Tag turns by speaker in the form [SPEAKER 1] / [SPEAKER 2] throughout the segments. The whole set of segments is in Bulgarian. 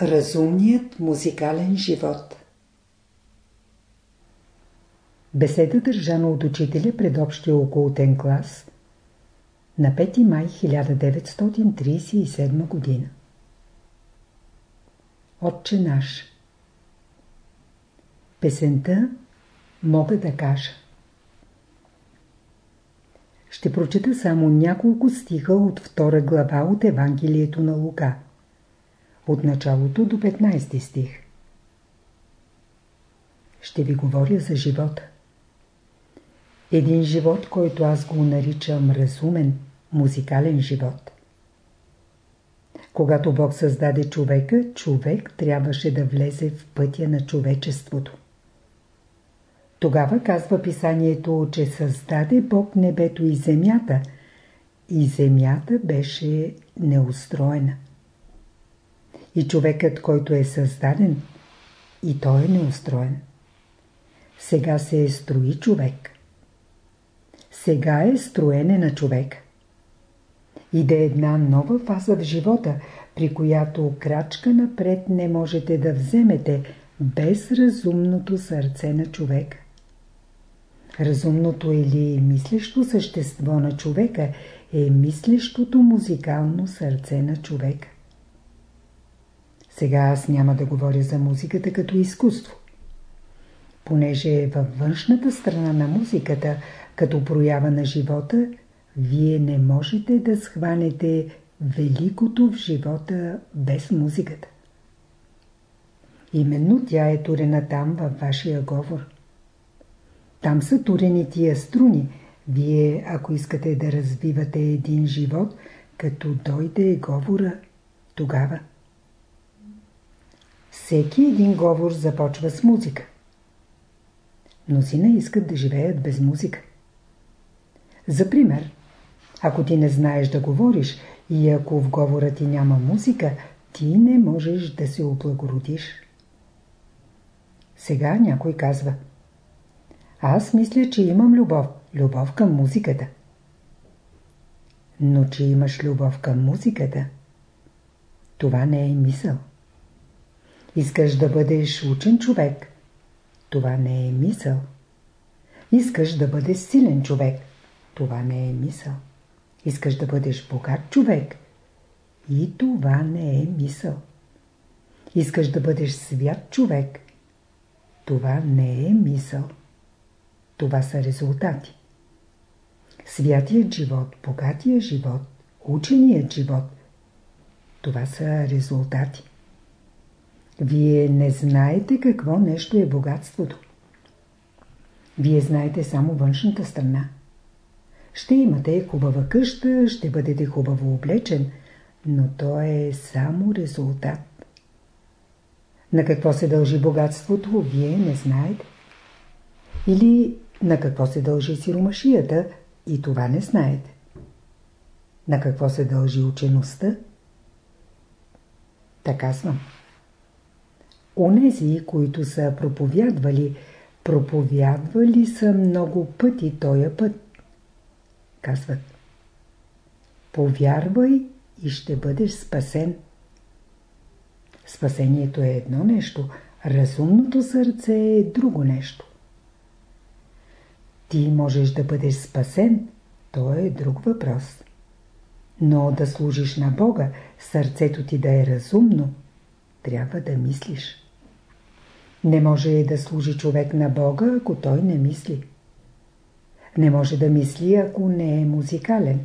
[SPEAKER 1] Разумният музикален живот. Беседа държана от учителя пред общия околотен клас на 5 май 1937 година. Отче наш Песента мога да кажа. Ще прочета само няколко стиха от втора глава от Евангелието на Лука от началото до 15 стих. Ще ви говоря за живота. Един живот, който аз го наричам разумен, музикален живот. Когато Бог създаде човека, човек трябваше да влезе в пътя на човечеството. Тогава казва писанието, че създаде Бог небето и земята, и земята беше неустроена. И човекът, който е създаден, и той е неустроен. Сега се е строи човек. Сега е строене на човек. Иде една нова фаза в живота, при която крачка напред не можете да вземете без разумното сърце на човека. Разумното или мислещо същество на човека е мислещото музикално сърце на човека. Сега аз няма да говоря за музиката като изкуство. Понеже във външната страна на музиката, като проява на живота, вие не можете да схванете великото в живота без музиката. Именно тя е турена там във вашия говор. Там са турени тия струни. Вие, ако искате да развивате един живот, като дойде говора, тогава. Всеки един говор започва с музика. Мнозина искат да живеят без музика. За пример, ако ти не знаеш да говориш и ако в говора ти няма музика, ти не можеш да се облагородиш. Сега някой казва Аз мисля, че имам любов. Любов към музиката. Но че имаш любов към музиката, това не е мисъл. Искаш да бъдеш учен човек. Това не е мисъл. Искаш да бъдеш силен човек. Това не е мисъл. Искаш да бъдеш богат човек. И това не е мисъл. Искаш да бъдеш свят човек. Това не е мисъл. Това са резултати. Святият живот, богатият живот, ученият живот. Това са резултати. Вие не знаете какво нещо е богатството. Вие знаете само външната страна. Ще имате хубава къща, ще бъдете хубаво облечен, но то е само резултат. На какво се дължи богатството, вие не знаете. Или на какво се дължи сиромашията, и това не знаете. На какво се дължи учеността? Така съм. Онези, които са проповядвали, проповядвали са много пъти тоя път. Казват Повярвай и ще бъдеш спасен. Спасението е едно нещо, разумното сърце е друго нещо. Ти можеш да бъдеш спасен, то е друг въпрос. Но да служиш на Бога, сърцето ти да е разумно, трябва да мислиш. Не може да служи човек на Бога, ако той не мисли. Не може да мисли, ако не е музикален.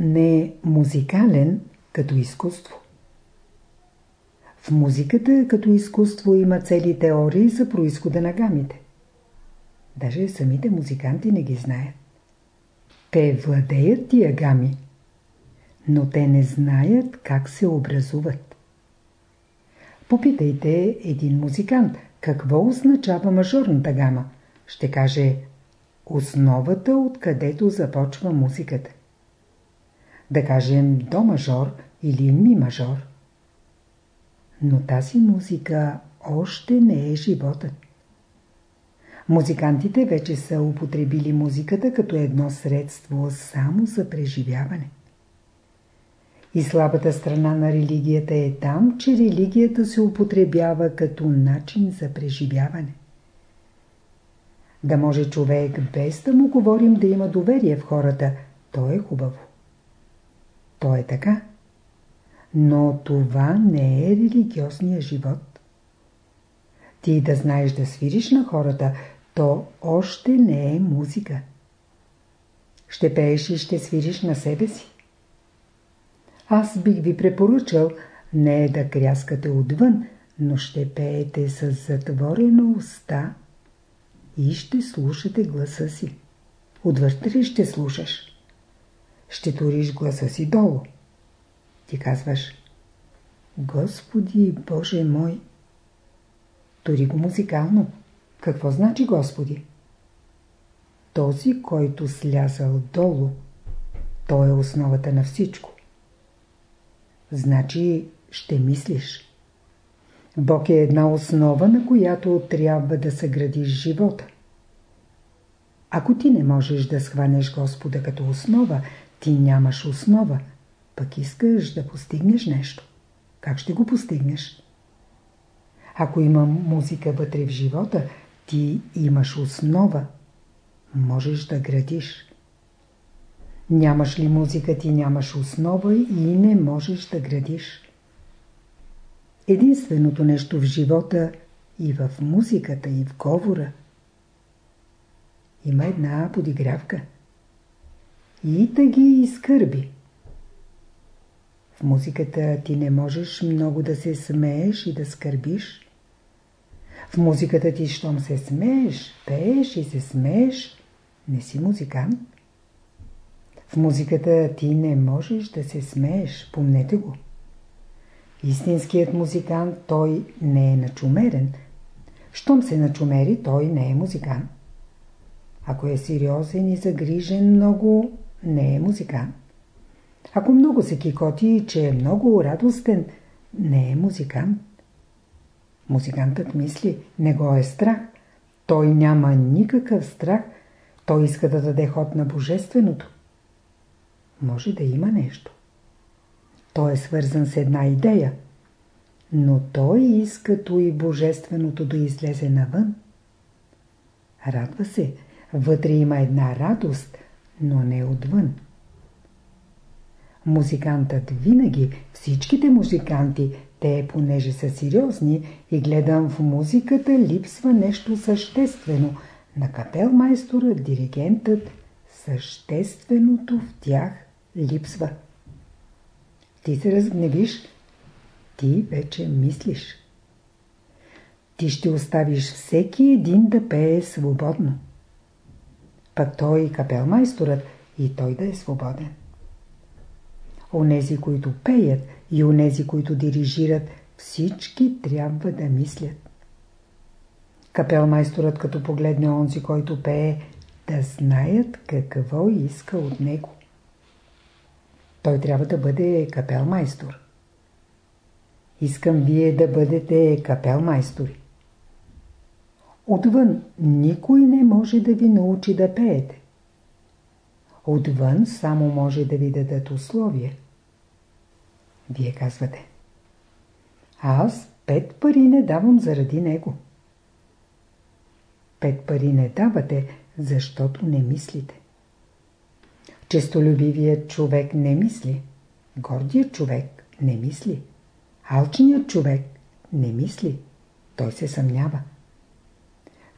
[SPEAKER 1] Не е музикален като изкуство. В музиката като изкуство има цели теории за происхода на гамите. Даже самите музиканти не ги знаят. Те владеят тия гами, но те не знаят как се образуват. Попитайте един музикант, какво означава мажорната гама. Ще каже основата, откъдето започва музиката. Да кажем до мажор или ми мажор. Но тази музика още не е животът. Музикантите вече са употребили музиката като едно средство само за преживяване. И слабата страна на религията е там, че религията се употребява като начин за преживяване. Да може човек, без да му говорим да има доверие в хората, то е хубаво. То е така. Но това не е религиозния живот. Ти да знаеш да свириш на хората, то още не е музика. Ще пееш и ще свириш на себе си. Аз бих ви препоръчал не да кряскате отвън, но ще пеете с затворена уста и ще слушате гласа си. Отвърте ли ще слушаш? Ще туриш гласа си долу. Ти казваш Господи Боже мой. Тори го музикално. Какво значи Господи? Този, който слязал долу, той е основата на всичко. Значи ще мислиш. Бог е една основа, на която трябва да съградиш живота. Ако ти не можеш да схванеш Господа като основа, ти нямаш основа, пък искаш да постигнеш нещо. Как ще го постигнеш? Ако има музика вътре в живота, ти имаш основа. Можеш да градиш. Нямаш ли музика, ти нямаш основа и не можеш да градиш. Единственото нещо в живота и в музиката, и в говора има една подигравка. И тъги изкърби. В музиката ти не можеш много да се смееш и да скърбиш. В музиката ти, щом се смееш, пееш и се смееш, не си музикант. В музиката ти не можеш да се смееш, помнете го. Истинският музикант, той не е начумерен. Щом се начумери, той не е музикант. Ако е сериозен и загрижен много, не е музикант. Ако много се кикоти, че е много радостен, не е музикант. Музикантът мисли, не го е страх. Той няма никакъв страх. Той иска да даде ход на Божественото. Може да има нещо. Той е свързан с една идея. Но той иска и Божественото да излезе навън. Радва се. Вътре има една радост, но не отвън. Музикантът винаги, всичките музиканти, те понеже са сериозни и гледам в музиката липсва нещо съществено. На капелмайстора, диригентът, същественото в тях липсва. Ти се разгневиш, ти вече мислиш. Ти ще оставиш всеки един да пее свободно. Пък той и капелмайсторът и той да е свободен. Онези, които пеят и онези, които дирижират, всички трябва да мислят. Капелмайсторът като погледне онзи, който пее, да знаят какво иска от него. Той трябва да бъде капелмайстор. Искам вие да бъдете капелмайстори. Отвън никой не може да ви научи да пеете. Отвън само може да ви дадат условия. Вие казвате. Аз пет пари не давам заради него. Пет пари не давате, защото не мислите. Честолюбивият човек не мисли. Гордият човек не мисли. Алчният човек не мисли. Той се съмнява.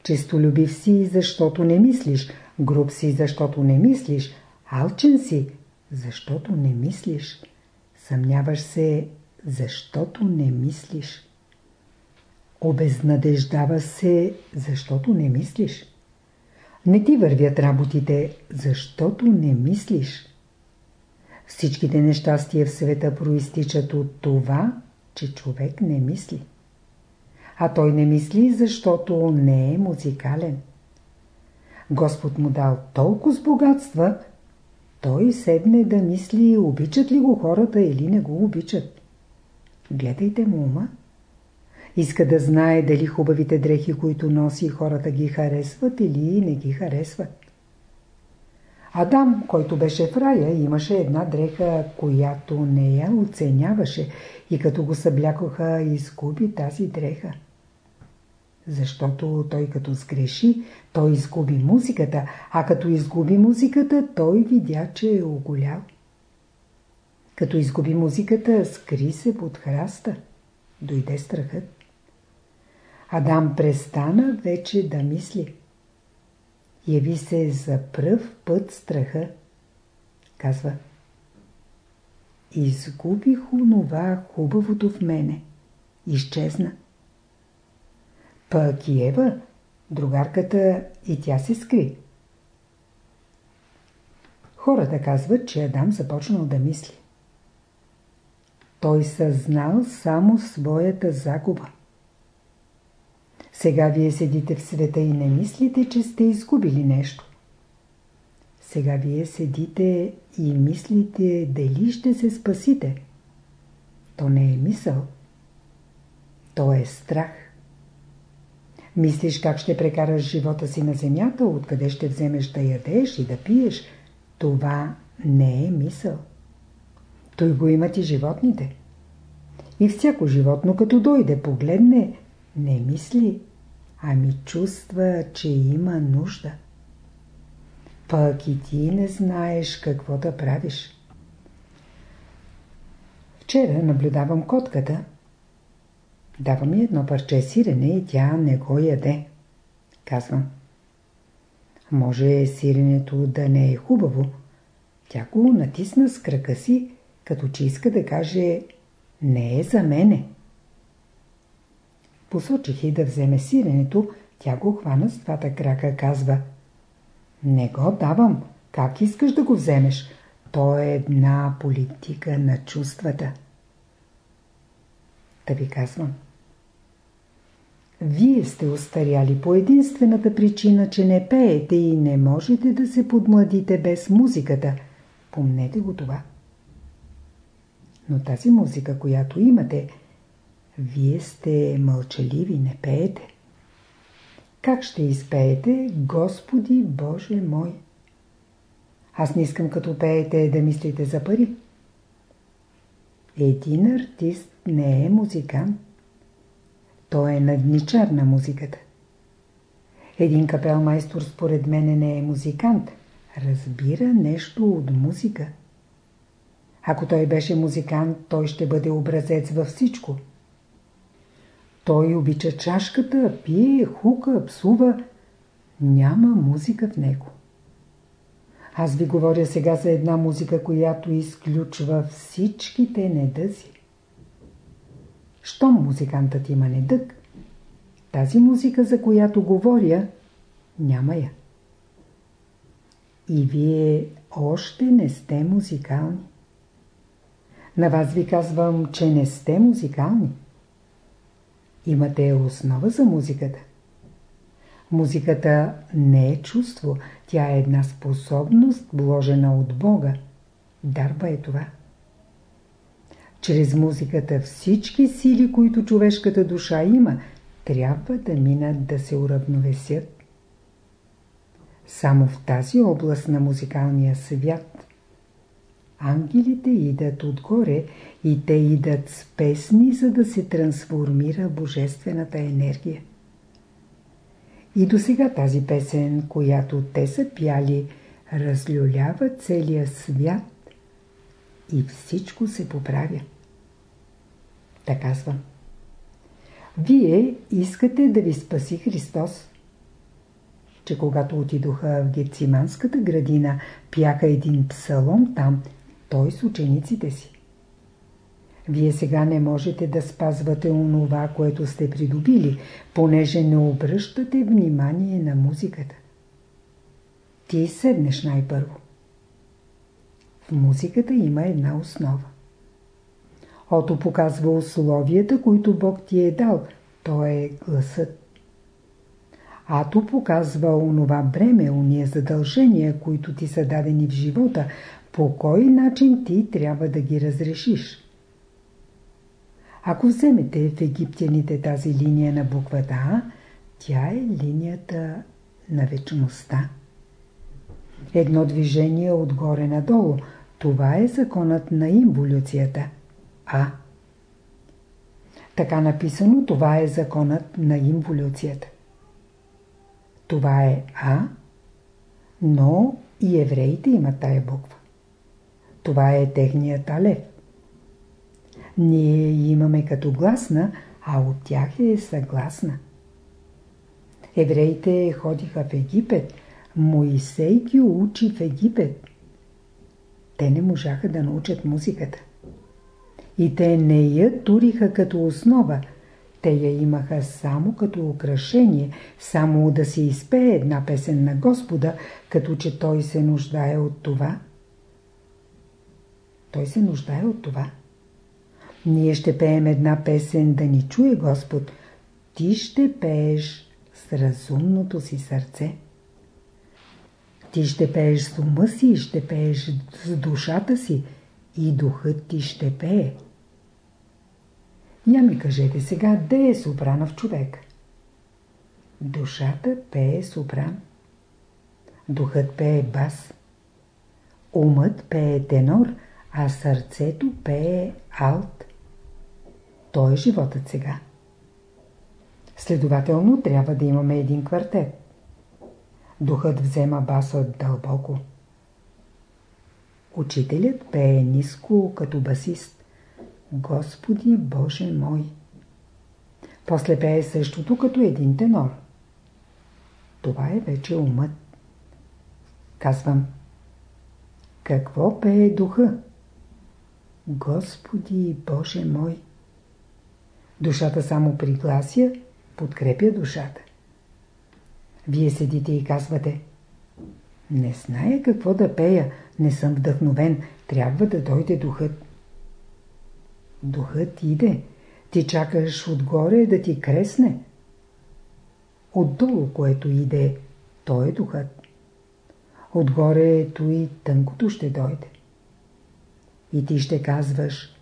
[SPEAKER 1] Честолюбив си, защото не мислиш. Груб си, защото не мислиш. Алчен си, защото не мислиш. Съмняваш се, защото не мислиш. Обезнадеждава се, защото не мислиш. Не ти вървят работите, защото не мислиш. Всичките нещастия в света проистичат от това, че човек не мисли. А той не мисли, защото не е музикален. Господ му дал толкова с богатства, той седне да мисли, обичат ли го хората или не го обичат. Гледайте му ума. Иска да знае дали хубавите дрехи, които носи, хората ги харесват или не ги харесват. Адам, който беше в рая, имаше една дреха, която не я оценяваше и като го съблякоха, изгуби тази дреха. Защото той като сгреши, той изгуби музиката, а като изгуби музиката, той видя, че е оголял. Като изгуби музиката, скри се под храста. Дойде страхът. Адам престана вече да мисли. Яви се за пръв път страха. Казва. Изгубих онова хубавото в мене. Изчезна. Пък и Ева, другарката, и тя се скри. Хората казват, че Адам започнал да мисли. Той съзнал само своята загуба. Сега вие седите в света и не мислите, че сте изгубили нещо. Сега вие седите и мислите дали ще се спасите. То не е мисъл. То е страх. Мислиш как ще прекараш живота си на земята, откъде ще вземеш да ядеш и да пиеш. Това не е мисъл. Той го имат и животните. И всяко животно, като дойде, погледне, не мисли, ами чувства, че има нужда. Пък и ти не знаеш какво да правиш. Вчера наблюдавам котката. Дава ми едно парче сирене и тя не го яде. Казвам. Може сиренето да не е хубаво. Тя го натисна с крака си, като че иска да каже не е за мене. Посочих и да вземе сиренето, тя го хвана с двата крака, казва Не го давам, как искаш да го вземеш? То е една политика на чувствата. Да ви казвам. Вие сте устаряли по единствената причина, че не пеете и не можете да се подмладите без музиката. Помнете го това. Но тази музика, която имате, вие сте мълчаливи, не пеете. Как ще изпеете, Господи Боже мой? Аз не искам като пеете да мислите за пари. Един артист не е музикант. Той е надничар на музиката. Един капелмайстор според мене не е музикант. Разбира нещо от музика. Ако той беше музикант, той ще бъде образец във всичко. Той обича чашката, пие, хука, псува. Няма музика в него. Аз ви говоря сега за една музика, която изключва всичките недъзи. Щом музикантът има недъг, тази музика, за която говоря, няма я. И вие още не сте музикални. На вас ви казвам, че не сте музикални. Имате основа за музиката. Музиката не е чувство, тя е една способност, вложена от Бога. Дарба е това. Чрез музиката всички сили, които човешката душа има, трябва да минат да се уравновесят. Само в тази област на музикалния свят ангелите идат отгоре и те идат с песни, за да се трансформира божествената енергия. И до сега тази песен, която те са пяли, разлюлява целия свят и всичко се поправя. Така казвам. Вие искате да ви спаси Христос. Че когато отидоха в Гециманската градина, пяха един псалом там, той с учениците си. Вие сега не можете да спазвате онова, което сте придобили, понеже не обръщате внимание на музиката. Ти седнеш най-първо. В музиката има една основа. Ото показва условията, които Бог ти е дал. То е гласът. Ато показва онова бреме, уния задължения, които ти са дадени в живота, по кой начин ти трябва да ги разрешиш. Ако вземете в египтяните тази линия на буквата А, тя е линията на вечността. Едно движение отгоре надолу. Това е законът на инволюцията. А. Така написано, това е законът на инволюцията. Това е А, но и евреите имат тая буква. Това е техният алев. Ние имаме като гласна, а от тях е съгласна. Евреите ходиха в Египет. Моисей ги учи в Египет. Те не можаха да научат музиката. И те не я туриха като основа. Те я имаха само като украшение, само да се изпее една песен на Господа, като че той се нуждае от това. Той се нуждае от това. Ние ще пеем една песен да ни чуе Господ. Ти ще пееш с разумното си сърце. Ти ще пееш с ума си, ще пееш с душата си и духът ти ще пее. Я ми кажете сега, де е сопрана в човек? Душата пее сопран. Духът пее бас. Умът пее тенор, а сърцето пее алт. Той е животът сега. Следователно трябва да имаме един квартет. Духът взема баса дълбоко. Учителят пее ниско като басист. Господи Боже мой! После пее същото като един тенор. Това е вече умът. Казвам. Какво пее духа? Господи Боже мой! Душата само приглася, подкрепя душата. Вие седите и казвате Не зная какво да пея, не съм вдъхновен, трябва да дойде духът. Духът иде, ти чакаш отгоре да ти кресне. Отдолу, което иде, то е духът. Отгоре ето и тънкото ще дойде. И ти ще казваш,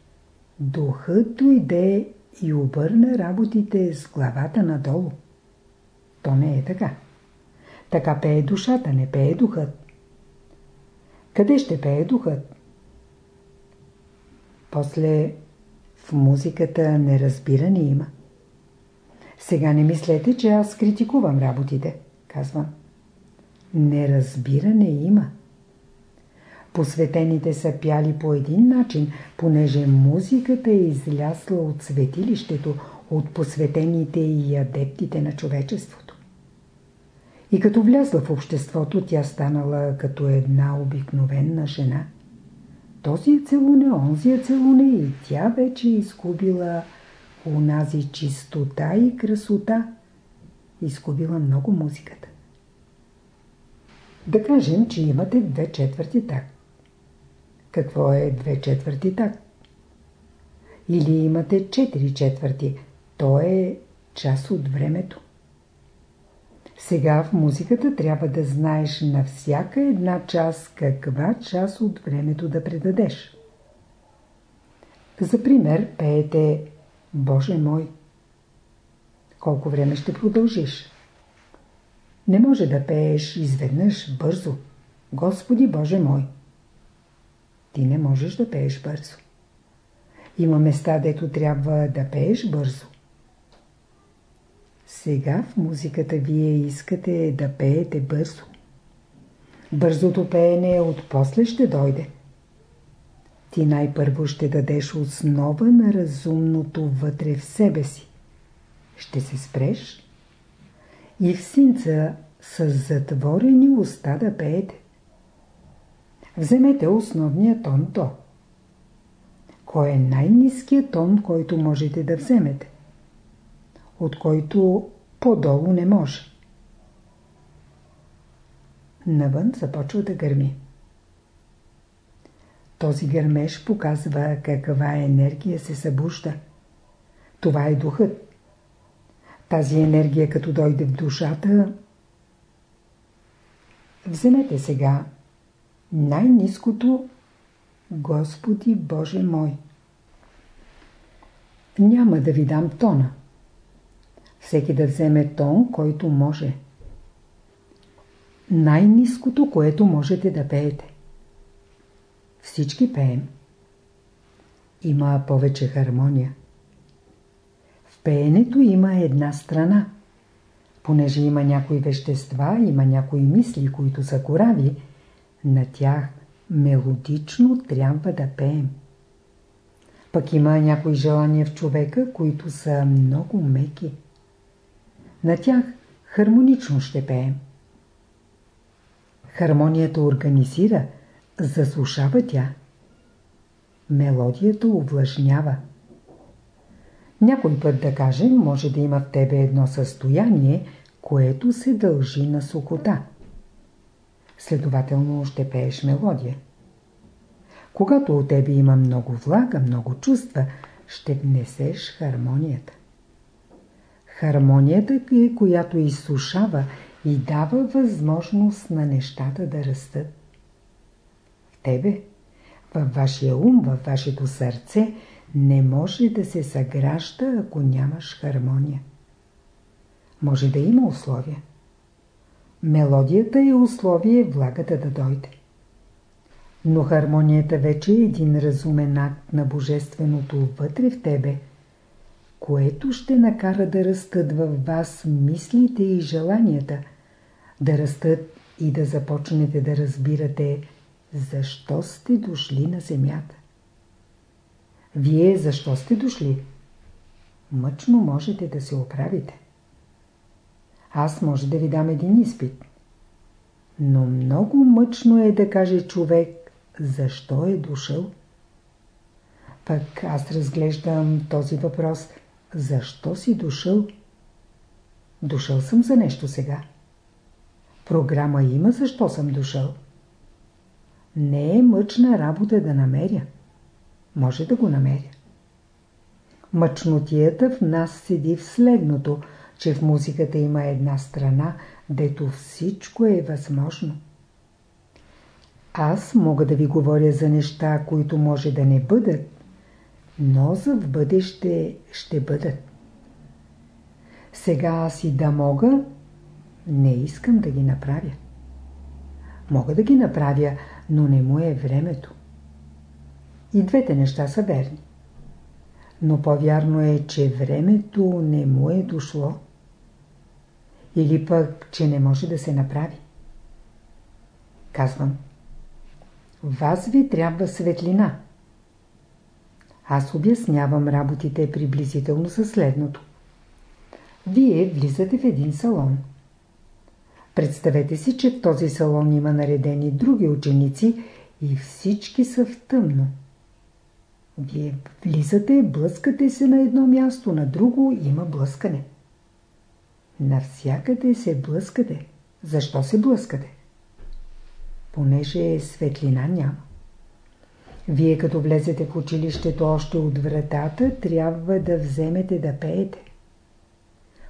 [SPEAKER 1] духът дойде и обърна работите с главата надолу. То не е така. Така пее душата, не пее духът. Къде ще пее духът? После в музиката неразбиране има. Сега не мислете, че аз критикувам работите, казвам. Неразбиране има. Посветените са пяли по един начин, понеже музиката е излясла от светилището, от посветените и адептите на човечеството. И като влязла в обществото, тя станала като една обикновенна жена. Този е целуне, онзи е целуне и тя вече изгубила унази чистота и красота. Изгубила много музиката. Да кажем, че имате две четвърти так. Какво е две четвърти так? Или имате четири четвърти. То е част от времето. Сега в музиката трябва да знаеш на всяка една част каква част от времето да предадеш. За пример, пеете Боже мой. Колко време ще продължиш? Не може да пееш изведнъж бързо. Господи Боже мой. Ти не можеш да пееш бързо. Има места, дето трябва да пееш бързо. Сега в музиката вие искате да пеете бързо. Бързото пеене от после ще дойде. Ти най-първо ще дадеш основа на разумното вътре в себе си. Ще се спреш и в синца с затворени уста да пеете. Вземете основния тон то. Кой е най-низкият тон, който можете да вземете? От който по-долу не може. Навън започва да гърми. Този гърмеж показва каква енергия се събужда. Това е духът. Тази енергия като дойде в душата... Вземете сега най-низкото Господи Боже мой. Няма да ви дам тона. Всеки да вземе тон, който може. най-низкото, което можете да пеете. Всички пеем. Има повече хармония. В пеенето има една страна. Понеже има някои вещества, има някои мисли, които са корави, на тях мелодично трябва да пеем. Пък има някои желания в човека, които са много меки. На тях хармонично ще пеем. Хармонията организира, заслушава тя. Мелодията увлажнява. Някой път да кажем, може да има в тебе едно състояние, което се дължи на сухота. Следователно ще пееш мелодия. Когато у тебе има много влага, много чувства, ще внесеш хармонията. Хармонията е, която изсушава и дава възможност на нещата да растат. В тебе, във вашия ум, във вашето сърце не може да се съгражда, ако нямаш хармония. Може да има условия. Мелодията е условие влагата да дойде. Но хармонията вече е един разумен акт на Божественото вътре в тебе, което ще накара да растат във вас мислите и желанията, да растат и да започнете да разбирате защо сте дошли на земята. Вие защо сте дошли? Мъчно можете да се оправите. Аз може да ви дам един изпит. Но много мъчно е да каже човек защо е дошъл? Пък аз разглеждам този въпрос. Защо си дошъл? Дошъл съм за нещо сега. Програма има защо съм дошъл. Не е мъчна работа да намеря. Може да го намеря. Мъчнотията в нас седи в следното, че в музиката има една страна, дето всичко е възможно. Аз мога да ви говоря за неща, които може да не бъдат, но за в бъдеще ще бъдат. Сега аз и да мога, не искам да ги направя. Мога да ги направя, но не му е времето. И двете неща са верни. Но по-вярно е, че времето не му е дошло. Или пък, че не може да се направи. Казвам – вас ви трябва светлина. Аз обяснявам работите приблизително със следното. Вие влизате в един салон. Представете си, че в този салон има наредени други ученици и всички са в тъмно. Вие влизате, блъскате се на едно място, на друго има блъскане. Навсякъде се блъскате. Защо се блъскате? понеже светлина няма. Вие като влезете в училището още от вратата, трябва да вземете да пеете.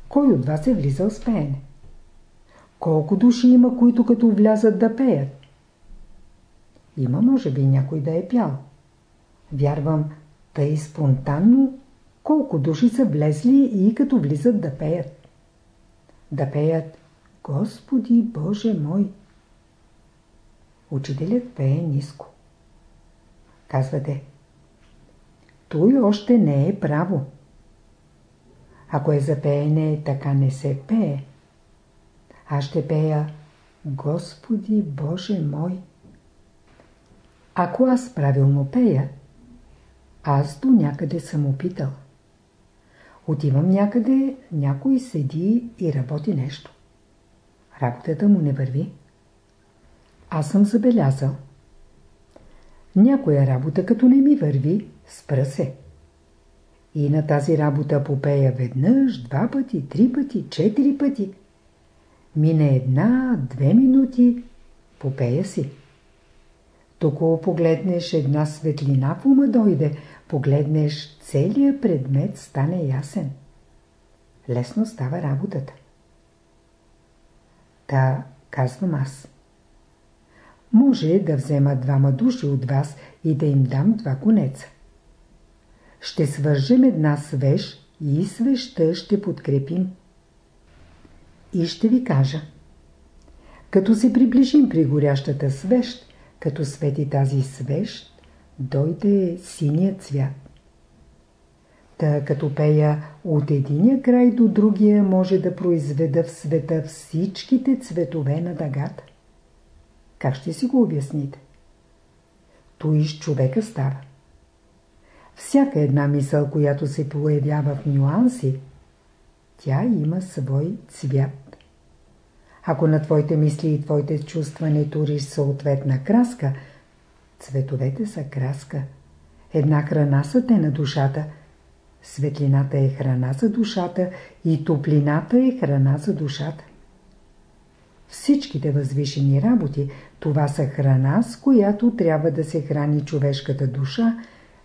[SPEAKER 1] Кой от вас е влизал с пеене? Колко души има, които като влязат да пеят? Има, може би, някой да е пял. Вярвам, тъй спонтанно, колко души са влезли и като влизат да пеят. Да пеят Господи Боже мой! Учителят пее ниско. Казвате, той още не е право. Ако е за пеене, така не се пее. Аз ще пея Господи Боже мой. Ако аз правилно пея, аз до някъде съм опитал. Отивам някъде, някой седи и работи нещо. Работата му не върви. Аз съм забелязал. Някоя работа като не ми върви, спра се. И на тази работа попея веднъж, два пъти, три пъти, четири пъти. Мине една, две минути, попея си. Тук погледнеш една светлина в ума дойде, погледнеш целият предмет стане ясен. Лесно става работата. Та, казвам аз. Може да взема двама души от вас и да им дам два конеца. Ще свържем една свеж и свеща ще подкрепим. И ще ви кажа. Като се приближим при горящата свещ, като свети тази свещ, дойде синият цвят. Та като пея от единия край до другия може да произведа в света всичките цветове на дъгата. Как ще си го обясните? Той с човека става. Всяка една мисъл, която се появява в нюанси, тя има свой цвят. Ако на твоите мисли и твоите чувства не туриш съответна краска, цветовете са краска. Една храна са те на душата. Светлината е храна за душата и топлината е храна за душата. Всичките възвишени работи, това са храна, с която трябва да се храни човешката душа,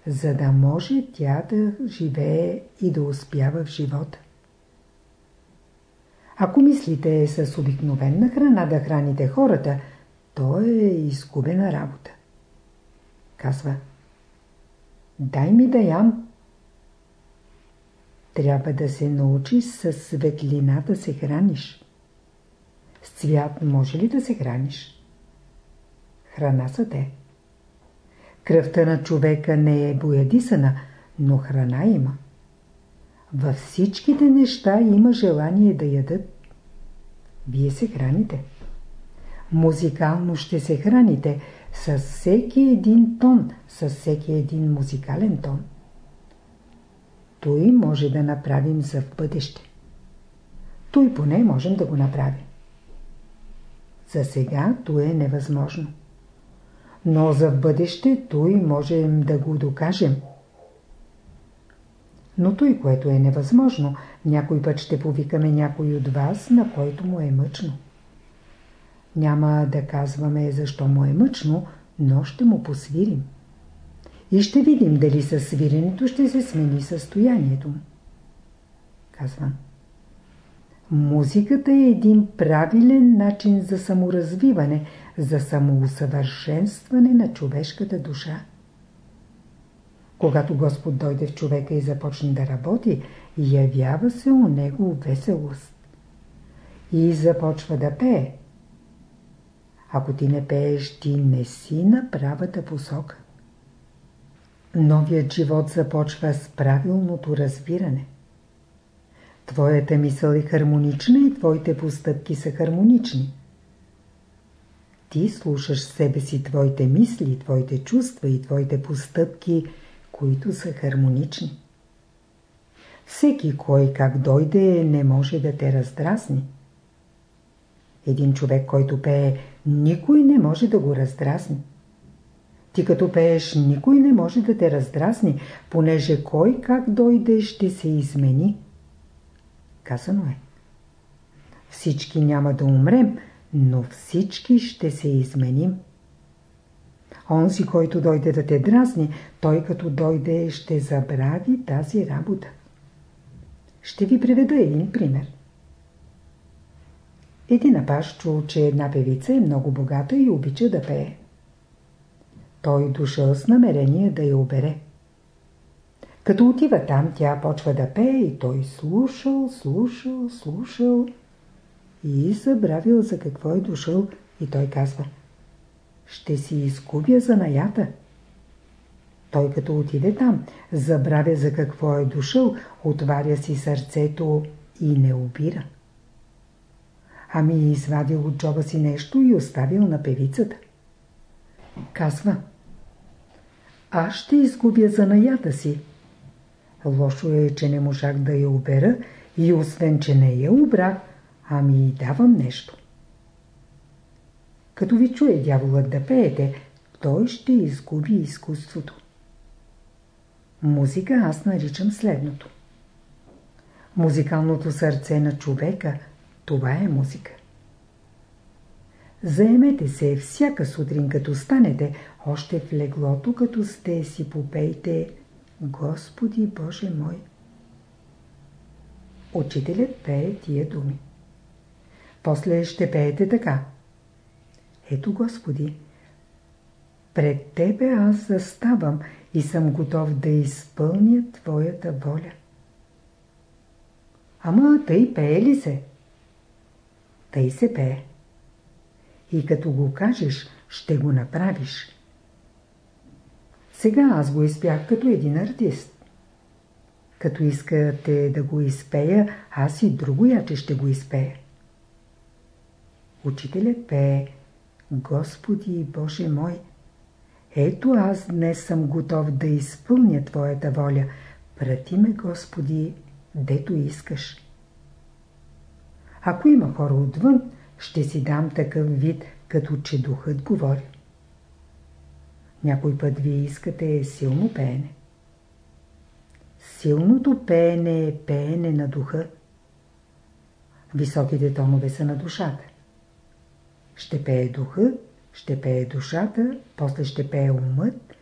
[SPEAKER 1] за да може тя да живее и да успява в живота. Ако мислите с обикновена храна да храните хората, то е изгубена работа. Казва, дай ми да ям. Трябва да се научиш с светлина да се храниш. С цвят може ли да се храниш? Храна са те. Кръвта на човека не е боядисана, но храна има. Във всичките неща има желание да ядат. Вие се храните. Музикално ще се храните с всеки един тон, с всеки един музикален тон. Той може да направим за в бъдеще. Той поне можем да го направим. За сега то е невъзможно. Но за в бъдеще той можем да го докажем. Но той, което е невъзможно, някой път ще повикаме някой от вас, на който му е мъчно. Няма да казваме защо му е мъчно, но ще му посвирим. И ще видим дали със свиренето ще се смени състоянието му. Казвам. Музиката е един правилен начин за саморазвиване, за самоусъвършенстване на човешката душа. Когато Господ дойде в човека и започне да работи, явява се у него веселост. И започва да пее. Ако ти не пееш, ти не си на правата посока. Новият живот започва с правилното разбиране. Твоята мисъл е хармонична и твоите постъпки са хармонични. Ти слушаш себе си твоите мисли, твоите чувства и твоите постъпки, които са хармонични. Всеки кой как дойде не може да те раздразни. Един човек, който пее, никой не може да го раздразни. Ти като пееш, никой не може да те раздразни, понеже кой как дойде ще се измени. Казано е. Всички няма да умрем, но всички ще се изменим. Онзи, който дойде да те дразни, той като дойде ще забрави тази работа. Ще ви приведа един пример. Един апаш чул, че една певица е много богата и обича да пее. Той дошъл с намерение да я обере. Като отива там, тя почва да пее и той слушал, слушал, слушал и забравил за какво е дошъл и той казва Ще си изгубя занаята. Той като отиде там, забравя за какво е дошъл, отваря си сърцето и не обира. Ами извадил от джоба си нещо и оставил на певицата. Казва Аз ще изгубя занаята си. Лошо е, че не можах да я обера и освен, че не я обрах, ами и давам нещо. Като ви чуе дяволът да пеете, той ще изгуби изкуството. Музика аз наричам следното. Музикалното сърце на човека, това е музика. Заемете се всяка сутрин, като станете, още в леглото, като сте си попейте Господи Боже мой. Учителят пее тия думи. После ще пеете така. Ето Господи, пред Тебе аз заставам и съм готов да изпълня Твоята воля. Ама тъй пее ли се? Тъй се пее. и като го кажеш, ще го направиш. Сега аз го изпях като един артист. Като искате да го изпея, аз и друго яче ще го изпея. Учителят пее Господи Боже мой, ето аз днес съм готов да изпълня Твоята воля. Прати ме, Господи, дето искаш. Ако има хора отвън, ще си дам такъв вид, като че духът говори. Някой път вие искате силно пеене. Силното пеене е пеене на духа. Високите тонове са на душата. Ще пее духа, ще пее душата, после ще пее умът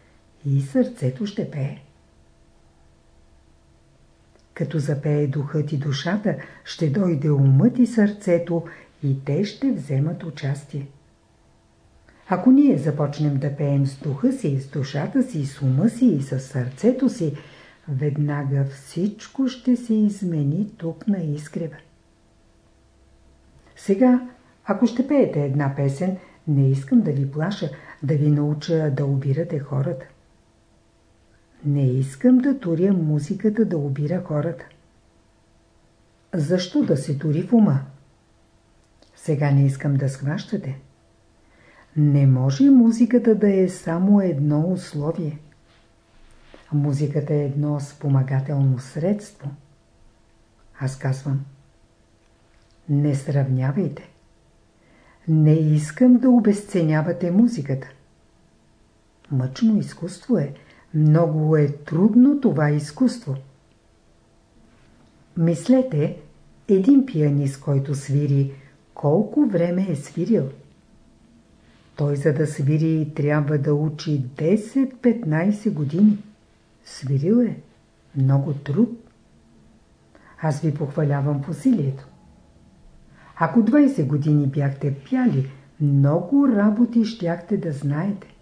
[SPEAKER 1] и сърцето ще пее. Като запее духът и душата, ще дойде умът и сърцето и те ще вземат участие. Ако ние започнем да пеем с духа си, с душата си, с ума си и с сърцето си, веднага всичко ще се измени тук на изкрева. Сега, ако ще пеете една песен, не искам да ви плаша, да ви науча да обирате хората. Не искам да туря музиката да обира хората. Защо да се тури в ума? Сега не искам да схващате. Не може музиката да е само едно условие. Музиката е едно спомагателно средство. Аз казвам. Не сравнявайте. Не искам да обесценявате музиката. Мъчно изкуство е. Много е трудно това изкуство. Мислете, един пианист, който свири, колко време е свирил? Той за да свири трябва да учи 10-15 години. Свирил е. Много труд. Аз ви похвалявам по усилието. Ако 20 години бяхте пяли, много работи щяхте да знаете.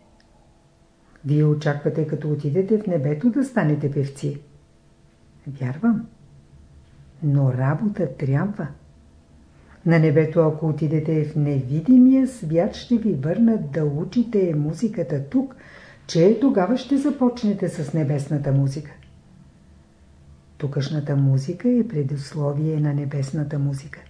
[SPEAKER 1] Вие очаквате като отидете в небето да станете певци. Вярвам. Но работа трябва. На небето, ако отидете в невидимия свят, ще ви върнат да учите музиката тук, че тогава ще започнете с небесната музика. Тукашната музика е предусловие на небесната музика.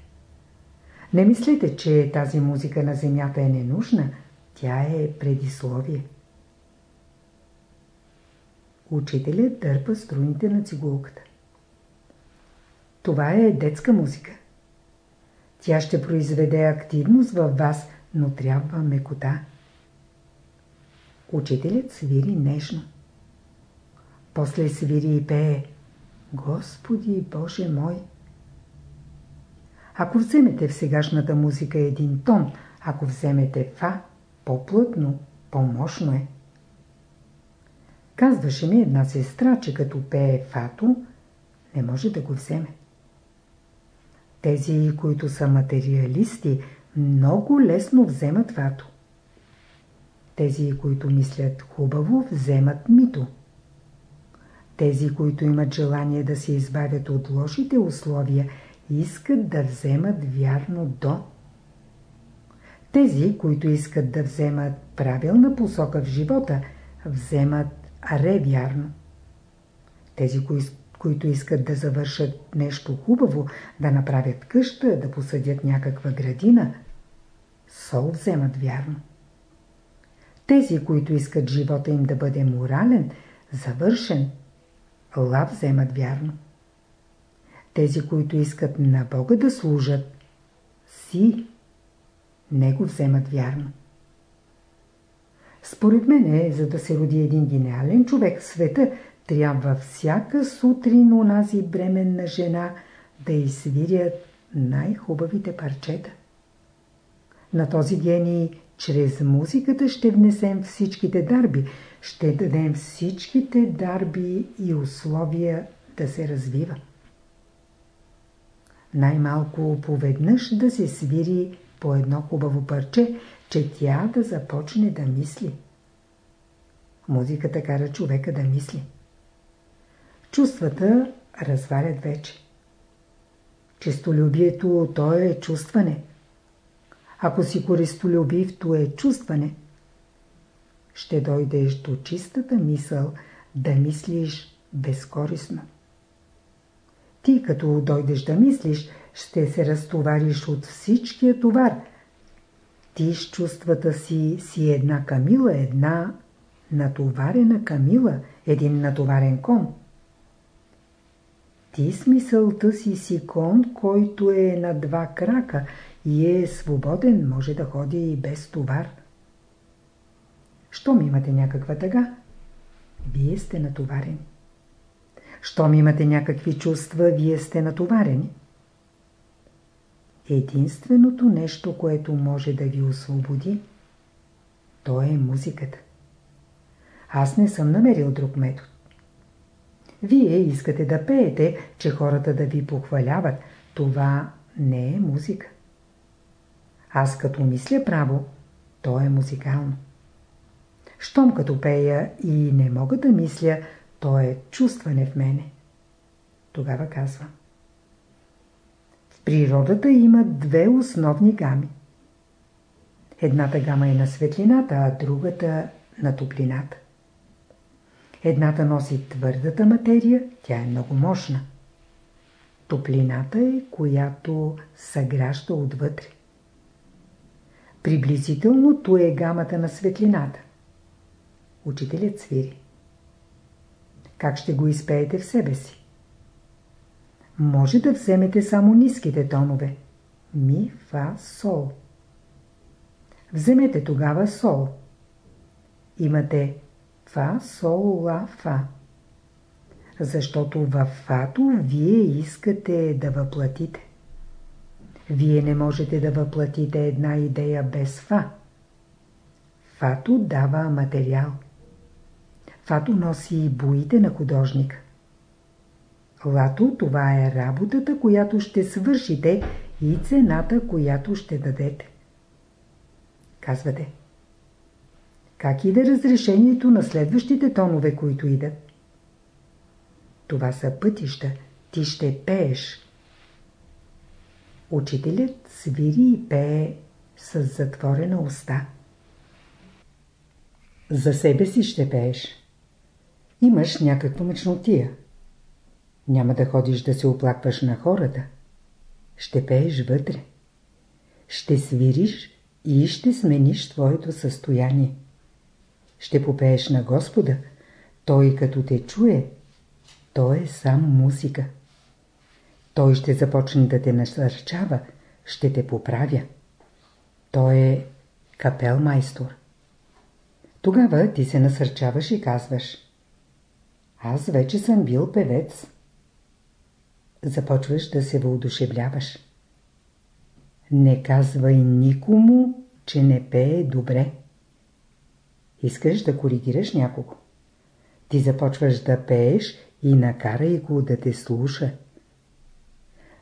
[SPEAKER 1] Не мислете, че тази музика на земята е ненужна, тя е предисловие. Учителят дърпа струните на цигулката. Това е детска музика. Тя ще произведе активност във вас, но трябва мекота. Учителят свири нежно. После свири и пее Господи Боже мой! Ако вземете в сегашната музика един тон, ако вземете фа, по-плътно, по-мощно е. Казваше ми една сестра, че като пее фато, не може да го вземе. Тези, които са материалисти, много лесно вземат фато. Тези, които мислят хубаво, вземат мито. Тези, които имат желание да се избавят от лошите условия, искат да вземат вярно до. Тези, които искат да вземат правилна посока в живота, вземат ревярно. Тези, които искат да завършат нещо хубаво, да направят къща, да посъдят някаква градина, сол вземат вярно. Тези, които искат живота им да бъде морален, завършен, лав вземат вярно. Тези, които искат на Бога да служат, си, не го вземат вярно. Според мен, е, за да се роди един гениален човек в света, трябва всяка сутрин унази бременна жена да изсвирят най-хубавите парчета. На този гений чрез музиката ще внесем всичките дарби, ще дадем всичките дарби и условия да се развива. Най-малко поведнъж да се свири по едно хубаво парче, че тя да започне да мисли. Музиката кара човека да мисли. Чувствата развалят вече. Честолюбието то е чувстване. Ако си користолюбив, то е чувстване. Ще дойдеш до чистата мисъл да мислиш безкорисно. Ти като дойдеш да мислиш, ще се разтовариш от всичкия товар. Ти с чувствата си си една камила, една натоварена камила, един натоварен кон. Ти с мисълта си си кон, който е на два крака и е свободен, може да ходи и без товар. Щом имате някаква тъга, вие сте натоварени. Щом имате някакви чувства, вие сте натоварени. Единственото нещо, което може да ви освободи, то е музиката. Аз не съм намерил друг метод. Вие искате да пеете, че хората да ви похваляват. Това не е музика. Аз като мисля право, то е музикално. Щом като пея и не мога да мисля, то е чувстване в мене. Тогава казва. Природата има две основни гами. Едната гама е на светлината, а другата на топлината. Едната носи твърдата материя, тя е много мощна. Топлината е, която съгражда отвътре. Приблизителното е гамата на светлината. Учителят свири. Как ще го изпеете в себе си? Може да вземете само ниските тонове. Ми, фа, сол. Вземете тогава сол. Имате фа, сол, ла, фа. Защото във фато вие искате да въплатите. Вие не можете да въплатите една идея без фа. Фато дава материал. Фато носи боите на художника. Лато това е работата, която ще свършите и цената, която ще дадете. Казвате. Как иде разрешението на следващите тонове, които идат? Това са пътища. Ти ще пееш. Учителят свири и пее с затворена уста. За себе си ще пееш. Имаш някаква мъчнотия. Няма да ходиш да се оплакваш на хората. Ще пееш вътре. Ще свириш и ще смениш твоето състояние. Ще попееш на Господа. Той като те чуе, то е сам музика. Той ще започне да те насърчава, ще те поправя. Той е капел майстор. Тогава ти се насърчаваш и казваш Аз вече съм бил певец. Започваш да се въодушевляваш. Не казвай никому, че не пее добре. Искаш да коригираш някого. Ти започваш да пееш и накарай го да те слуша.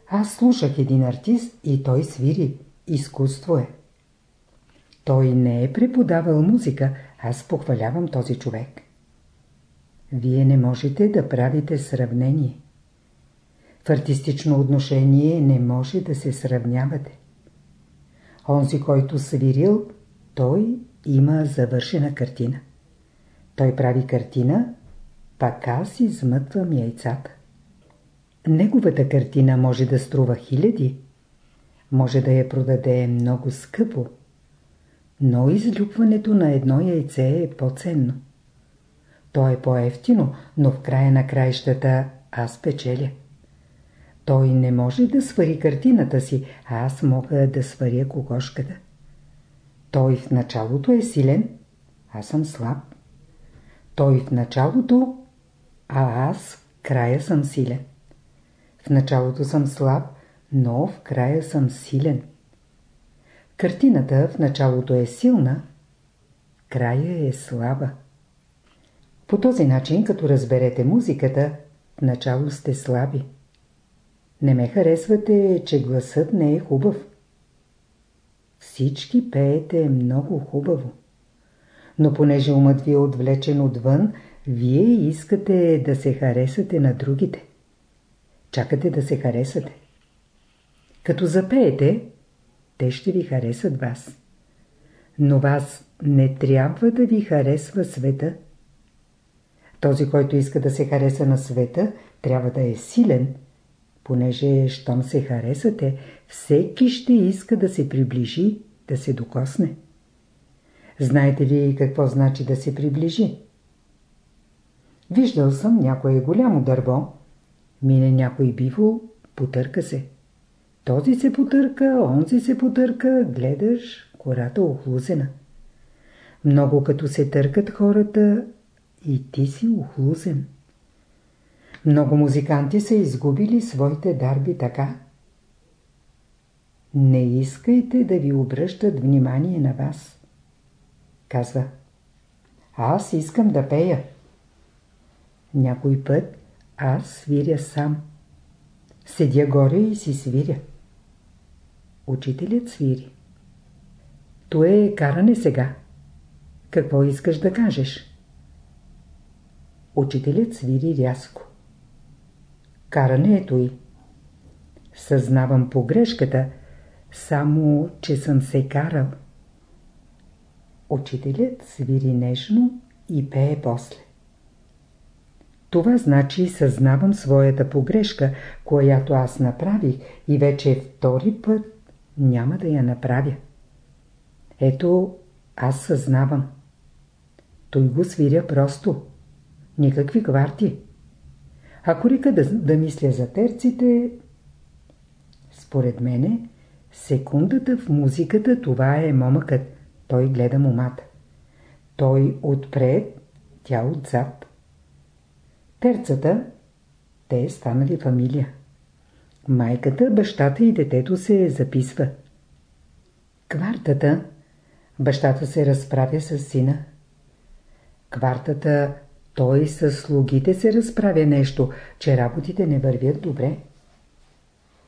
[SPEAKER 1] Аз слушах един артист и той свири. Изкуство е. Той не е преподавал музика, аз похвалявам този човек. Вие не можете да правите сравнение. В артистично отношение не може да се сравнявате. Онзи, който свирил, той има завършена картина. Той прави картина, пак аз измътвам яйцата. Неговата картина може да струва хиляди, може да я продаде много скъпо, но излюпването на едно яйце е по-ценно. То е по-ефтино, но в края на краищата аз печеля. Той не може да свари картината си, а аз мога да сваря кокошката. Той в началото е силен, аз съм слаб. Той в началото, а аз в края съм силен. В началото съм слаб, но в края съм силен. Картината в началото е силна, края е слаба. По този начин, като разберете музиката, в начало сте слаби. Не ме харесвате, че гласът не е хубав. Всички пеете много хубаво. Но понеже умът ви е отвлечен отвън, вие искате да се харесате на другите. Чакате да се харесате. Като запеете, те ще ви харесат вас. Но вас не трябва да ви харесва света. Този, който иска да се хареса на света, трябва да е силен, понеже, щом се харесате, всеки ще иска да се приближи, да се докосне. Знаете ли какво значи да се приближи? Виждал съм някое голямо дърво, мине някой биво, потърка се. Този се потърка, онзи се потърка, гледаш, кората охлузена. Много като се търкат хората, и ти си охлузен. Много музиканти са изгубили своите дарби така. Не искайте да ви обръщат внимание на вас. Казва, аз искам да пея. Някой път аз свиря сам. Седя горе и си свиря. Учителят свири. То е каране сега. Какво искаш да кажеш? Учителят свири рязко. Карането й. Съзнавам погрешката, само че съм се карал. Учителят свири нежно и пее после. Това значи съзнавам своята погрешка, която аз направих и вече втори път няма да я направя. Ето, аз съзнавам. Той го свиря просто. Никакви кварти. Ако река да, да мисля за терците, според мене, секундата в музиката това е момъкът. Той гледа момата. Той отпред, тя отзад. Терцата, те станали фамилия. Майката, бащата и детето се записва. Квартата, бащата се разправя с сина. Квартата, той с слугите се разправя нещо, че работите не вървят добре.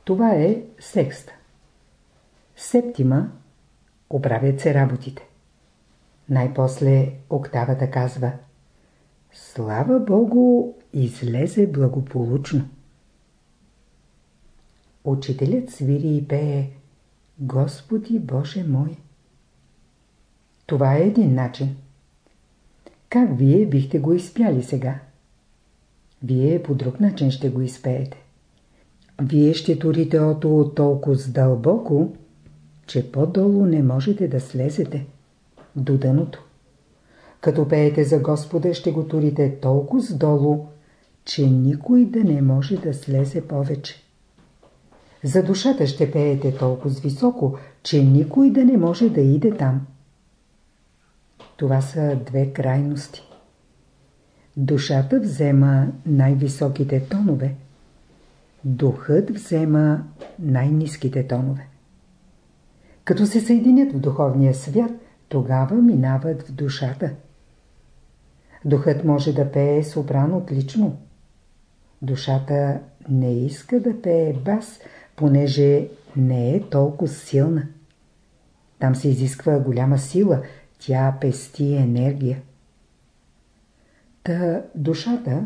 [SPEAKER 1] Това е секста. Септима оправят се работите. Най-после октавата казва Слава Богу, излезе благополучно. Учителят свири и пее Господи Боже мой. Това е един начин. Как вие бихте го изпяли сега? Вие по друг начин ще го изпеете. Вие ще турите ото толкова дълбоко, че по-долу не можете да слезете. До дъното. Като пеете за Господа, ще го турите толкова долу, че никой да не може да слезе повече. За душата ще пеете толкова високо, че никой да не може да иде там. Това са две крайности. Душата взема най-високите тонове. Духът взема най-низките тонове. Като се съединят в духовния свят, тогава минават в душата. Духът може да пее сопран отлично. Душата не иска да пее бас, понеже не е толкова силна. Там се изисква голяма сила, тя пести енергия. Та душата,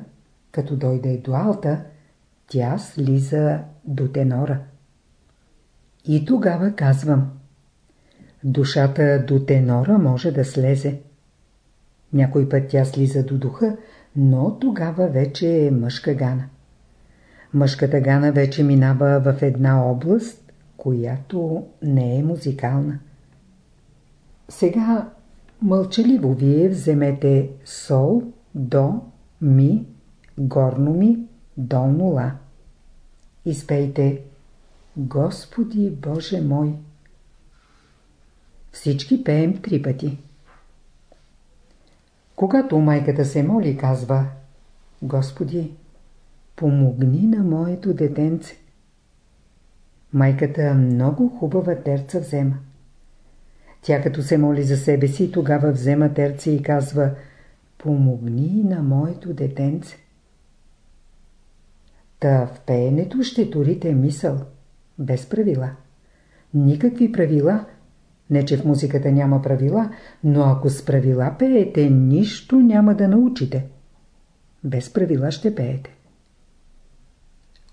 [SPEAKER 1] като дойде до алта, тя слиза до тенора. И тогава казвам, душата до тенора може да слезе. Някой път тя слиза до духа, но тогава вече е мъжка гана. Мъжката гана вече минава в една област, която не е музикална. Сега мълчаливо вие вземете сол, до, ми, горно ми, долно ла. Изпейте Господи Боже мой. Всички пеем три пъти. Когато майката се моли, казва Господи, помогни на моето детенце. Майката много хубава терца взема. Тя като се моли за себе си, тогава взема терца и казва Помогни на моето детенце. Та в пеенето ще турите мисъл, без правила. Никакви правила – не, че в музиката няма правила, но ако с правила пеете, нищо няма да научите. Без правила ще пеете.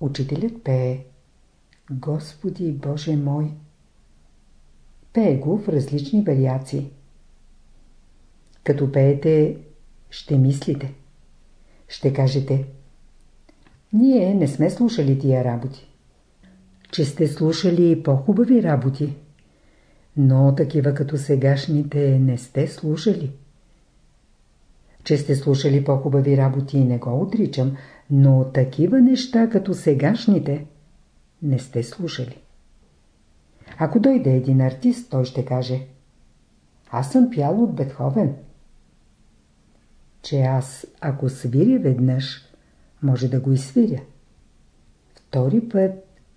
[SPEAKER 1] Учителят пее Господи Боже мой. Пее го в различни вариации. Като пеете, ще мислите. Ще кажете Ние не сме слушали тия работи. Че сте слушали по-хубави работи. Но такива като сегашните не сте слушали. Че сте слушали по-хубави работи не го отричам, но такива неща като сегашните не сте слушали. Ако дойде един артист, той ще каже Аз съм пял от Бетховен. Че аз, ако свиря веднъж, може да го изсвиря. Втори път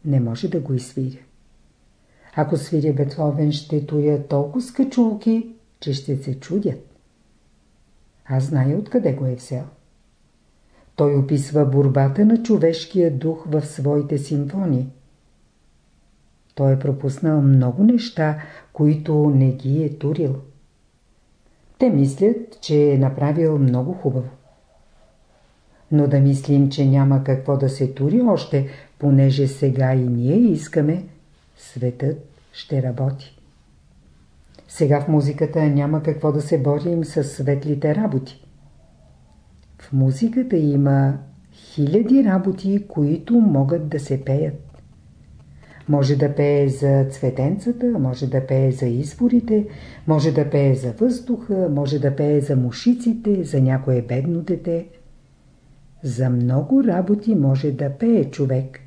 [SPEAKER 1] не може да го изсвиря. Ако свиря Бетховен, ще туря толкова скачулки, че ще се чудят. Аз зная откъде го е взел. Той описва борбата на човешкия дух в своите симфонии. Той е пропуснал много неща, които не ги е турил. Те мислят, че е направил много хубаво. Но да мислим, че няма какво да се тури още, понеже сега и ние искаме, светът ще работи. Сега в музиката няма какво да се борим с светлите работи. В музиката има хиляди работи, които могат да се пеят. Може да пее за цветенцата, може да пее за изворите, може да пее за въздуха, може да пее за мушиците, за някое бедно дете. За много работи може да пее човек.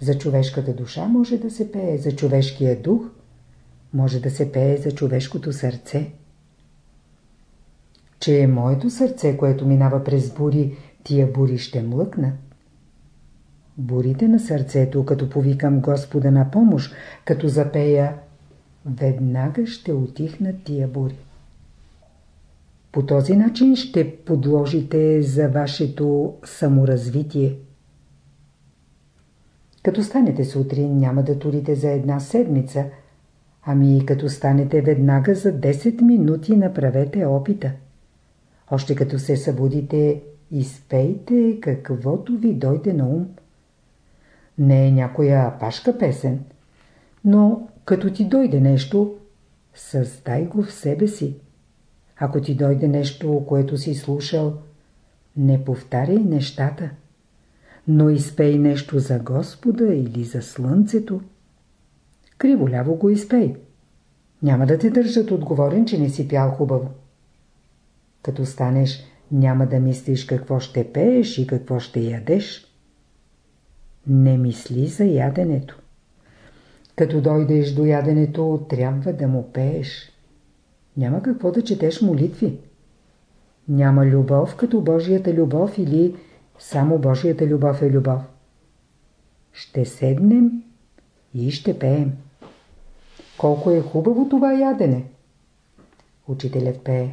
[SPEAKER 1] За човешката душа може да се пее, за човешкия дух може да се пее за човешкото сърце. Че е моето сърце, което минава през бури, тия бури ще млъкнат. Бурите на сърцето, като повикам Господа на помощ, като запея, веднага ще отихнат тия бури. По този начин ще подложите за вашето саморазвитие. Като станете сутрин, няма да турите за една седмица, ами като станете веднага за 10 минути направете опита. Още като се събудите, изпейте каквото ви дойде на ум. Не е някоя пашка песен, но като ти дойде нещо, създай го в себе си. Ако ти дойде нещо, което си слушал, не повтаряй нещата, но изпей нещо за Господа или за Слънцето. Криво-ляво го изпей. Няма да те държат отговорен, че не си пял хубаво. Като станеш, няма да мислиш какво ще пееш и какво ще ядеш. Не мисли за яденето. Като дойдеш до яденето, трябва да му пееш. Няма какво да четеш молитви. Няма любов като Божията любов или само Божията любов е любов. Ще седнем и ще пеем. Колко е хубаво това ядене! Учителят пее.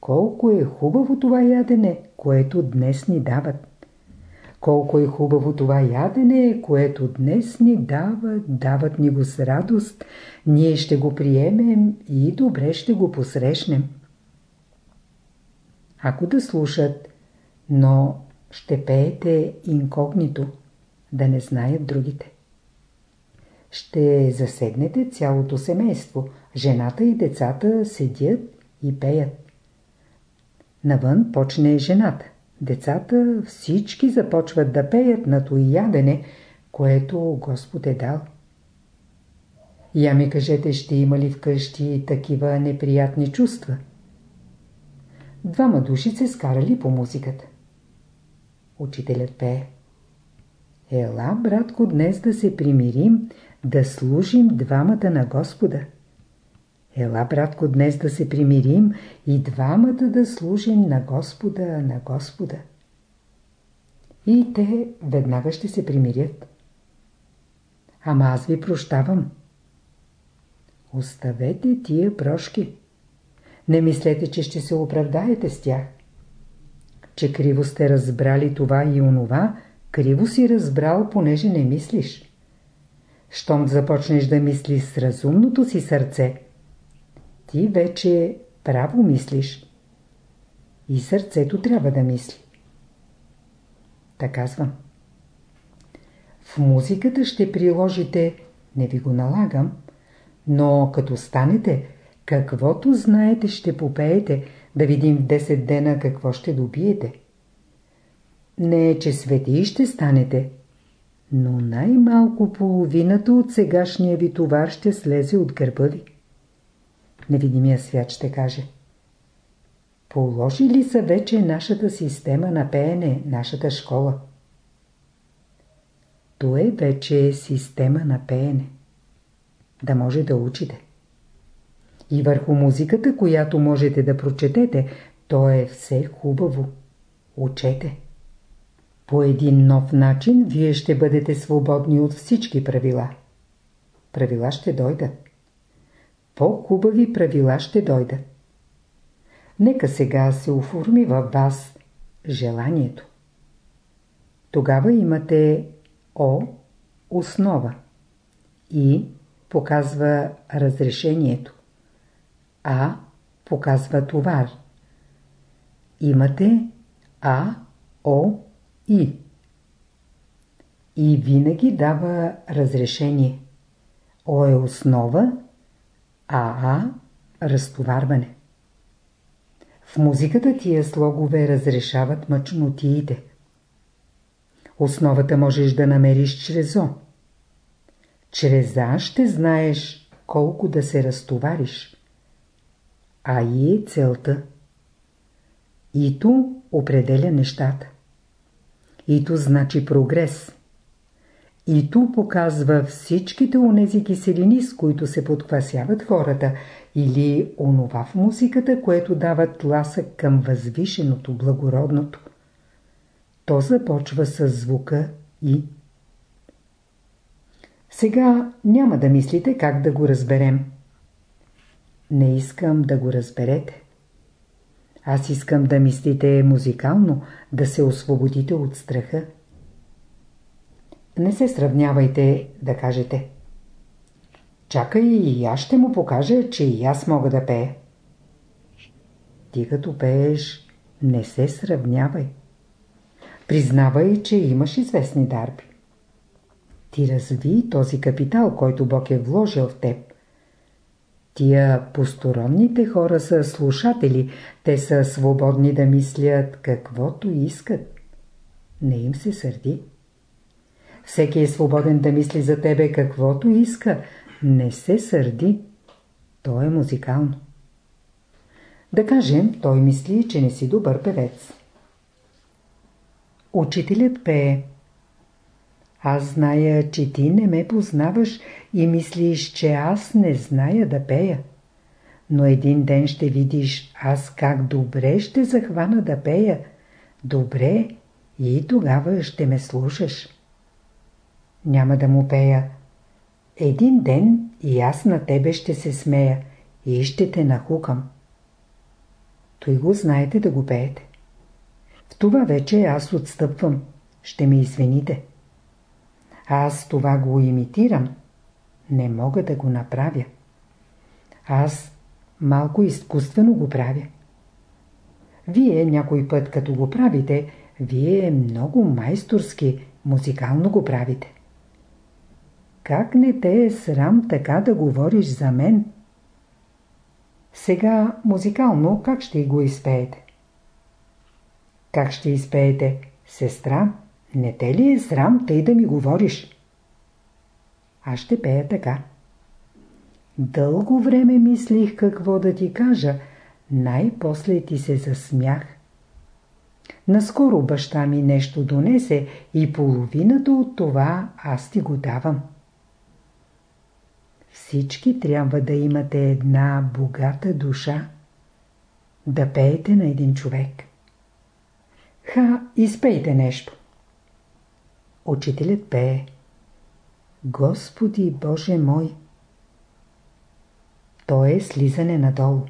[SPEAKER 1] Колко е хубаво това ядене, което днес ни дават. Колко е хубаво това ядене, което днес ни дават, дават ни го с радост, ние ще го приемем и добре ще го посрещнем. Ако да слушат, но ще пеете инкогнито, да не знаят другите. Ще засегнете цялото семейство, жената и децата седят и пеят. Навън почне жената. Децата всички започват да пеят на той ядене, което Господ е дал. Я ми кажете, ще има ли вкъщи такива неприятни чувства? Двама души се скарали по музиката. Учителят пее. Ела, братко, днес да се примирим, да служим двамата на Господа. Ела, братко, днес да се примирим и двамата да служим на Господа, на Господа. И те веднага ще се примирят. Ама аз ви прощавам. Оставете тия прошки. Не мислете, че ще се оправдаете с тях. Че криво сте разбрали това и онова, криво си разбрал, понеже не мислиш. Щом започнеш да мислиш с разумното си сърце, ти вече право мислиш. И сърцето трябва да мисли. Така казвам. В музиката ще приложите, не ви го налагам, Но като станете, каквото знаете ще попеете, да видим в 10 дена какво ще добиете. Не че свети ще станете, но най-малко половината от сегашния ви товар ще слезе от гърба ви. Невидимия свят ще каже Положи ли са вече нашата система на пеене, нашата школа? То е вече система на пеене. Да може да учите. И върху музиката, която можете да прочетете, то е все хубаво. Учете. По един нов начин вие ще бъдете свободни от всички правила. Правила ще дойдат. По-хубави правила ще дойдат. Нека сега се оформи във вас желанието. Тогава имате О – основа. И показва разрешението. А показва товар. Имате А, О, И. И винаги дава разрешение. О е основа, а А – разтоварване. В музиката тия слогове разрешават мъчнотиите. Основата можеш да намериш чрез О. Чрез А ще знаеш колко да се разтовариш. А и е целта. Ито определя нещата. Ито значи прогрес. Ито показва всичките онези киселини, с които се подквасяват хората, или онова в музиката, което дава тласък към възвишеното, благородното. То започва с звука и. Сега няма да мислите как да го разберем. Не искам да го разберете. Аз искам да мислите музикално, да се освободите от страха. Не се сравнявайте да кажете. Чакай и аз ще му покажа, че и аз мога да пея. Ти като пееш, не се сравнявай. Признавай, че имаш известни дарби. Ти разви този капитал, който Бог е вложил в теб. Тия посторонните хора са слушатели, те са свободни да мислят каквото искат. Не им се сърди. Всеки е свободен да мисли за тебе каквото иска. Не се сърди. То е музикално. Да кажем, той мисли, че не си добър певец. Учителят пее. Аз зная, че ти не ме познаваш и мислиш, че аз не зная да пея. Но един ден ще видиш аз как добре ще захвана да пея. Добре и тогава ще ме слушаш. Няма да му пея. Един ден и аз на тебе ще се смея и ще те нахукам. Той го знаете да го пеете. В това вече аз отстъпвам. Ще ми извините. Аз това го имитирам. Не мога да го направя. Аз малко изкуствено го правя. Вие някой път като го правите, вие много майсторски, музикално го правите. Как не те е срам така да говориш за мен? Сега музикално как ще го изпеете? Как ще изпеете? Сестра, не те ли е срам тъй да ми говориш? Аз ще пея така. Дълго време мислих какво да ти кажа, най-после ти се засмях. Наскоро баща ми нещо донесе и половината от това аз ти го давам. Всички трябва да имате една богата душа. Да пеете на един човек. Ха, изпейте нещо. Учителят пее. Господи Боже мой! То е слизане надолу.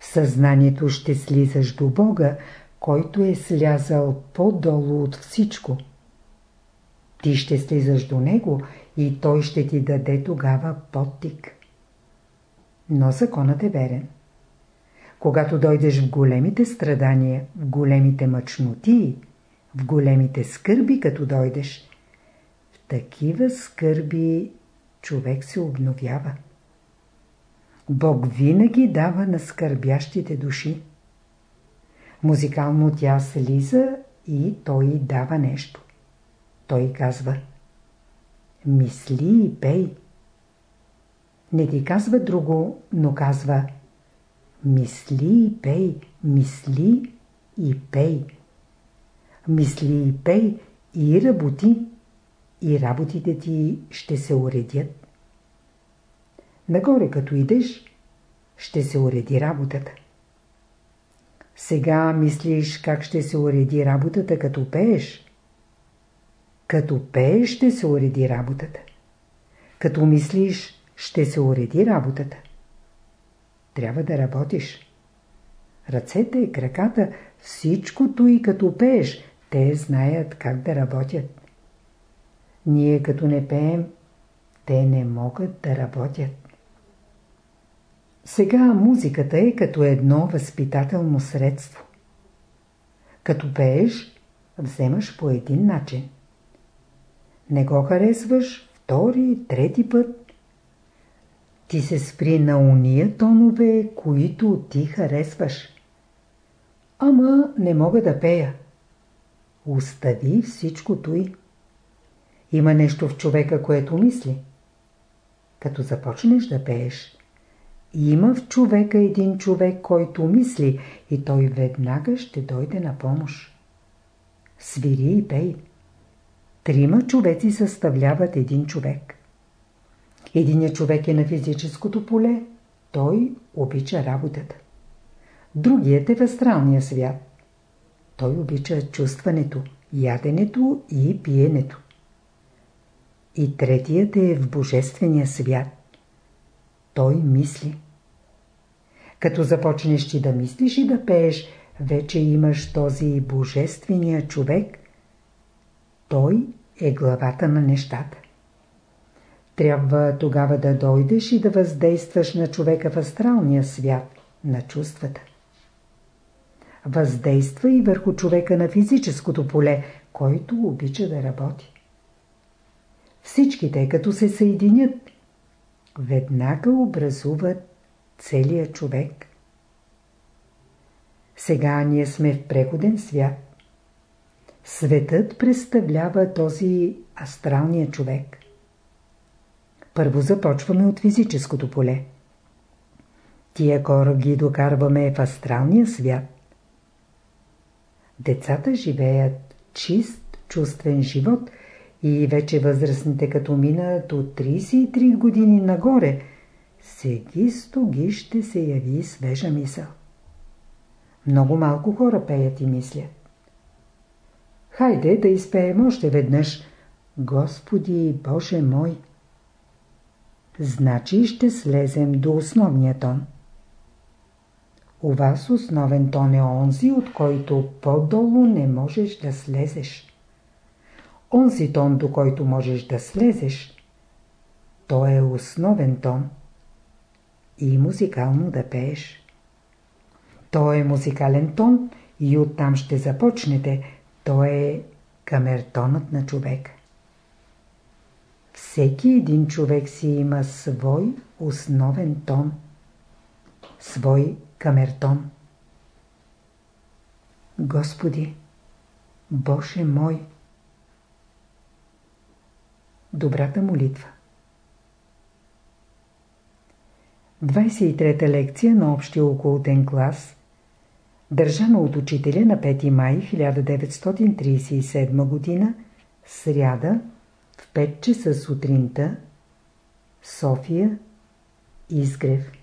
[SPEAKER 1] В съзнанието ще слизаш до Бога, който е слязал по-долу от всичко. Ти ще слизаш до Него и Той ще ти даде тогава подтик. Но законът е верен. Когато дойдеш в големите страдания, в големите мъчноти, в големите скърби, като дойдеш, в такива скърби човек се обновява. Бог винаги дава на скърбящите души. Музикално тя слиза и той дава нещо. Той казва Мисли и пей. Не ти казва друго, но казва Мисли и пей, мисли и пей. Мисли и пей и работи, и работите ти ще се уредят. Нагоре като идеш, ще се уреди работата. Сега мислиш как ще се уреди работата като пееш. Като пееш ще се уреди работата. Като мислиш, ще се уреди работата. Трябва да работиш. Ръцете, краката, всичкото и като пееш, те знаят как да работят. Ние като не пеем, те не могат да работят. Сега музиката е като едно възпитателно средство. Като пееш, вземаш по един начин. Не го харесваш втори, трети път. Ти се спри на уния тонове, които ти харесваш. Ама не мога да пея. Остави всичко той. Има нещо в човека, което мисли. Като започнеш да пееш, има в човека един човек, който мисли и той веднага ще дойде на помощ. Свири и пей. Трима човеци съставляват един човек. Единият човек е на физическото поле, той обича работата. Другият е в астралния свят. Той обича чувстването, яденето и пиенето. И третият е в божествения свят. Той мисли. Като започнеш ти да мислиш и да пееш, вече имаш този божествения човек. Той е главата на нещата. Трябва тогава да дойдеш и да въздействаш на човека в астралния свят, на чувствата. Въздейства и върху човека на физическото поле, който обича да работи. Всичките, като се съединят, веднага образуват целия човек. Сега ние сме в преходен свят. Светът представлява този астралния човек. Първо започваме от физическото поле. Тия хора ги докарваме в астралния свят. Децата живеят чист, чувствен живот и вече възрастните като минат от 33 години нагоре, всеки стоги ще се яви свежа мисъл. Много малко хора пеят и мислят. Хайде да изпеем още веднъж Господи Боже мой! Значи ще слезем до основния тон. У вас основен тон е онзи, от който по-долу не можеш да слезеш. Онзи тон, до който можеш да слезеш, то е основен тон. И музикално да пееш. То е музикален тон и оттам ще започнете. То е камертонът на човека. Всеки един човек си има свой основен тон, свой камертон. Господи, Боже мой! Добрата молитва 23-та лекция на общия окултен клас държана от учителя на 5 май 1937 г. сряда в 5 часа сутринта София Изгрев